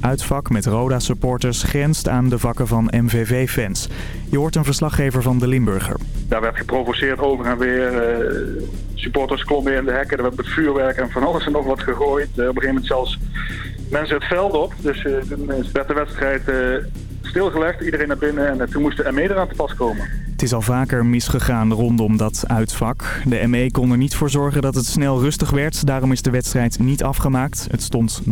uitvak met Roda-supporters grenst aan de vakken van MVV-fans. Je hoort een verslaggever van de Limburger. Daar werd geprovoceerd over en weer. Uh, supporters klommen in de hekken, er werd met vuurwerk en van alles en nog wat gegooid. Uh, op een gegeven moment zelfs mensen het veld op. Dus uh, toen werd de wedstrijd stilgelegd, iedereen naar binnen en toen moest de ME eraan te pas komen. Het is al vaker misgegaan rondom dat uitvak. De ME kon er niet voor zorgen dat het snel rustig werd. Daarom is de wedstrijd niet afgemaakt. Het stond 0-0.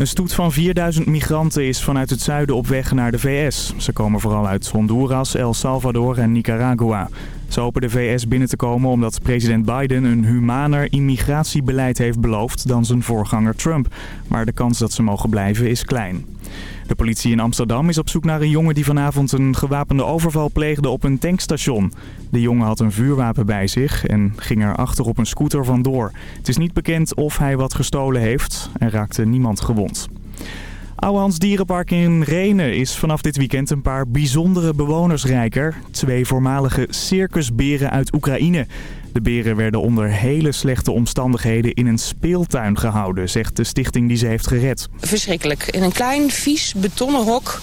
Een stoet van 4000 migranten is vanuit het zuiden op weg naar de VS. Ze komen vooral uit Honduras, El Salvador en Nicaragua. Ze hopen de VS binnen te komen omdat president Biden een humaner immigratiebeleid heeft beloofd dan zijn voorganger Trump. Maar de kans dat ze mogen blijven is klein. De politie in Amsterdam is op zoek naar een jongen die vanavond een gewapende overval pleegde op een tankstation. De jongen had een vuurwapen bij zich en ging er achter op een scooter vandoor. Het is niet bekend of hij wat gestolen heeft en raakte niemand gewond. Ouwehands Dierenpark in Renen is vanaf dit weekend een paar bijzondere bewoners rijker. Twee voormalige circusberen uit Oekraïne. De beren werden onder hele slechte omstandigheden in een speeltuin gehouden, zegt de stichting die ze heeft gered. Verschrikkelijk. In een klein, vies, betonnen hok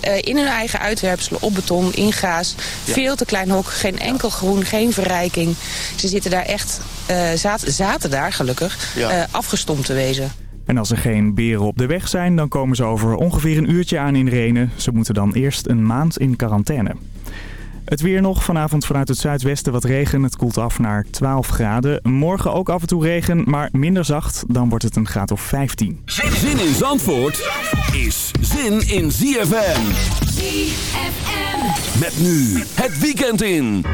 eh, in hun eigen uitwerpselen op beton, in gaas. Veel te klein hok, geen enkel groen, geen verrijking. Ze zitten daar echt, uh, zaten, zaten daar gelukkig, uh, afgestompt te wezen. En als er geen beren op de weg zijn, dan komen ze over ongeveer een uurtje aan in Renen. Ze moeten dan eerst een maand in quarantaine. Het weer nog. Vanavond vanuit het zuidwesten wat regen. Het koelt af naar 12 graden. Morgen ook af en toe regen, maar minder zacht. Dan wordt het een graad of 15. Zin in Zandvoort is zin in ZFM. ZFM. Met nu het weekend in.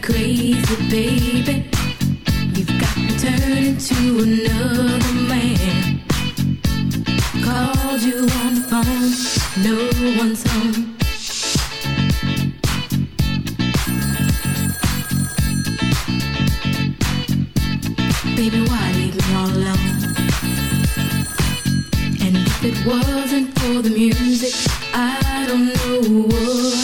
crazy, baby. You've got to turn into another man. Called you on the phone, no one's home. Baby, why leave me all alone? And if it wasn't for the music, I don't know what.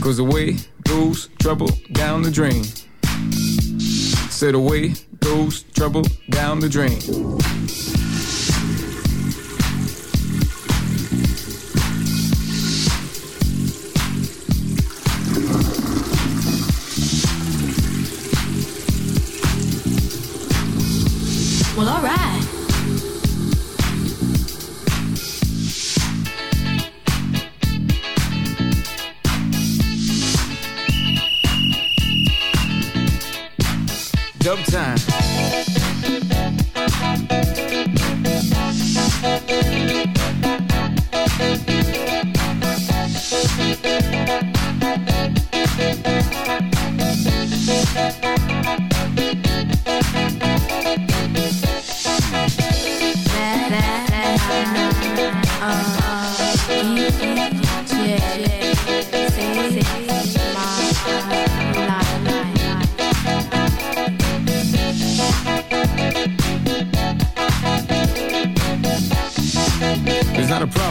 cause away goes trouble down the drain. Said away goes trouble down the drain.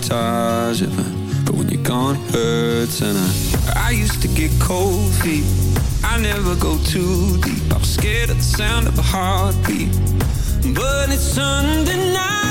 sabotage But when you're gone, it hurts And I, I used to get cold feet. I never go too deep. I'm scared of the sound of a heartbeat. But it's Sunday night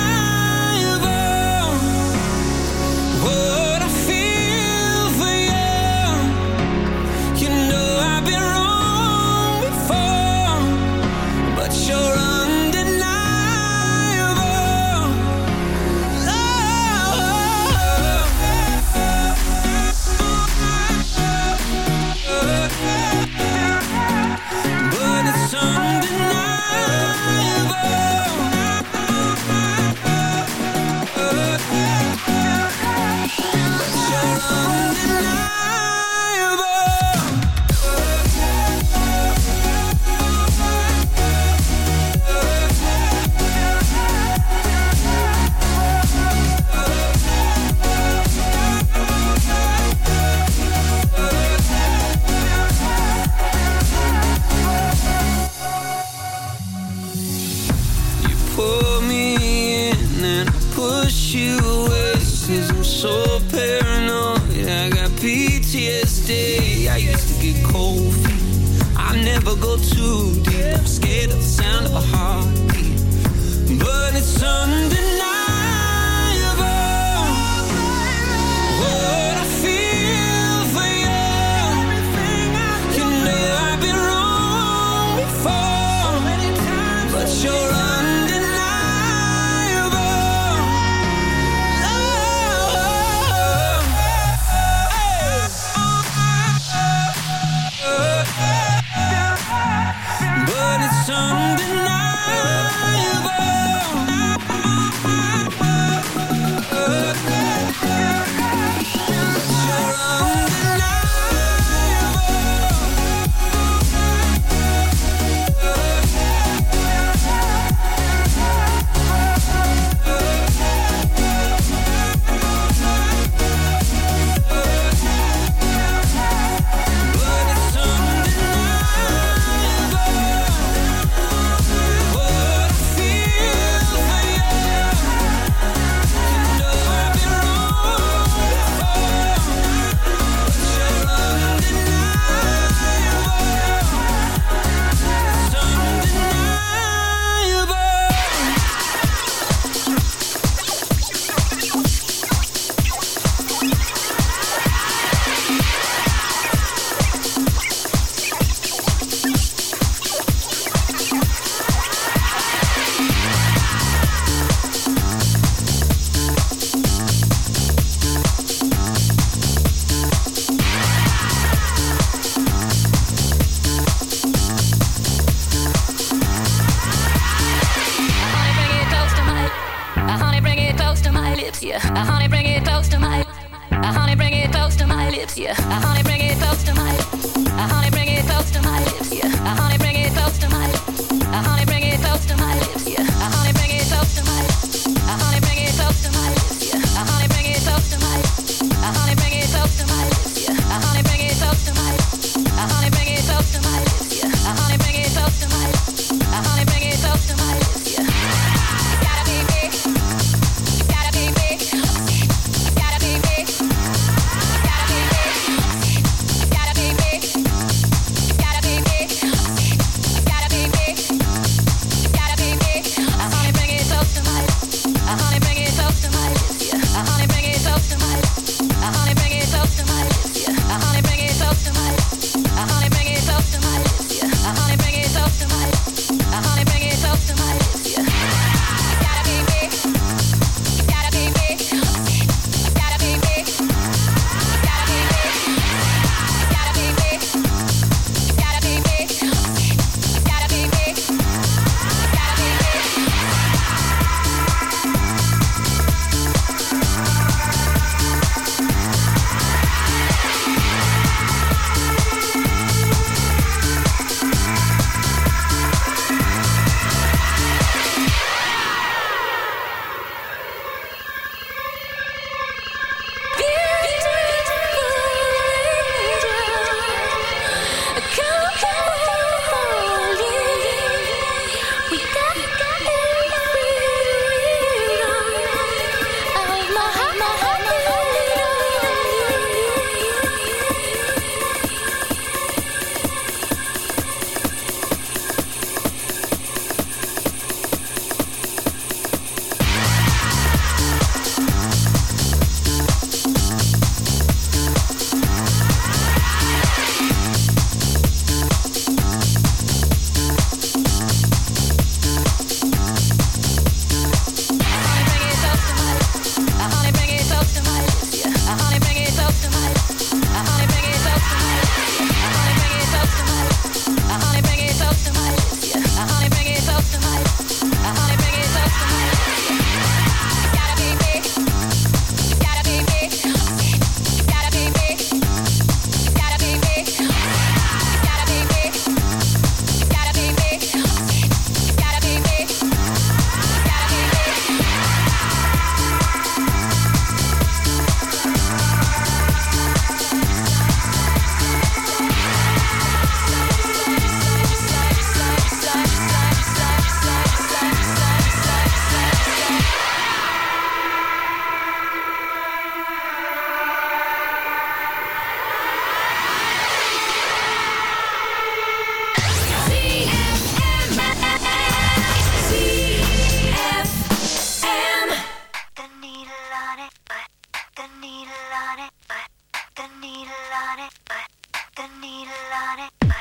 needle on it, put the needle on it.